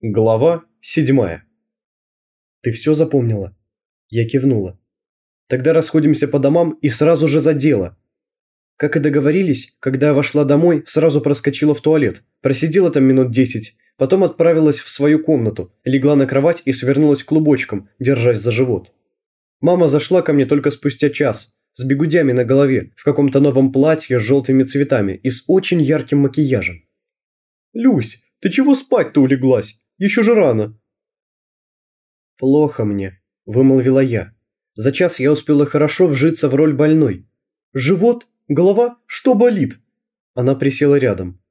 Глава седьмая. «Ты все запомнила?» Я кивнула. «Тогда расходимся по домам и сразу же за дело». Как и договорились, когда я вошла домой, сразу проскочила в туалет, просидела там минут десять, потом отправилась в свою комнату, легла на кровать и свернулась клубочком, держась за живот. Мама зашла ко мне только спустя час, с бегудями на голове, в каком-то новом платье с желтыми цветами и с очень ярким макияжем. «Люсь, ты чего спать-то улеглась?» Еще же рано». «Плохо мне», – вымолвила я. За час я успела хорошо вжиться в роль больной. «Живот? Голова? Что болит?» Она присела рядом.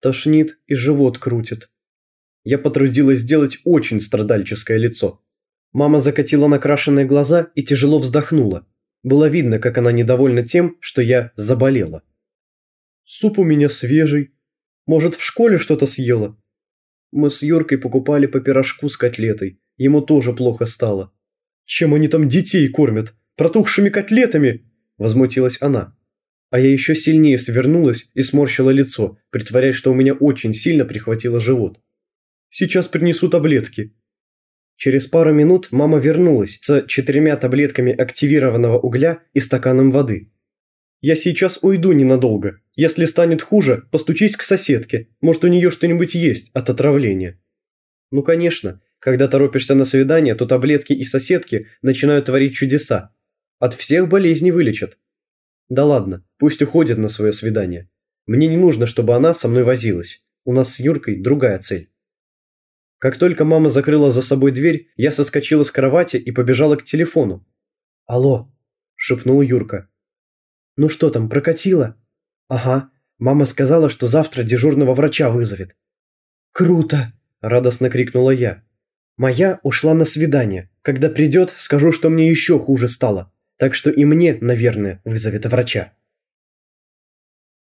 Тошнит и живот крутит. Я потрудилась сделать очень страдальческое лицо. Мама закатила накрашенные глаза и тяжело вздохнула. Было видно, как она недовольна тем, что я заболела. «Суп у меня свежий. Может, в школе что-то съела?» Мы с Юркой покупали по пирожку с котлетой. Ему тоже плохо стало. «Чем они там детей кормят? Протухшими котлетами?» – возмутилась она. А я еще сильнее свернулась и сморщила лицо, притворяясь, что у меня очень сильно прихватило живот. «Сейчас принесу таблетки». Через пару минут мама вернулась с четырьмя таблетками активированного угля и стаканом воды. «Я сейчас уйду ненадолго. Если станет хуже, постучись к соседке. Может, у нее что-нибудь есть от отравления». Ну, конечно. Когда торопишься на свидание, то таблетки и соседки начинают творить чудеса. От всех болезней вылечат. Да ладно, пусть уходит на свое свидание. Мне не нужно, чтобы она со мной возилась. У нас с Юркой другая цель. Как только мама закрыла за собой дверь, я соскочила с кровати и побежала к телефону. «Алло», – шепнул Юрка. «Ну что там, прокатило?» «Ага. Мама сказала, что завтра дежурного врача вызовет». «Круто!» – радостно крикнула я. «Моя ушла на свидание. Когда придет, скажу, что мне еще хуже стало. Так что и мне, наверное, вызовет врача».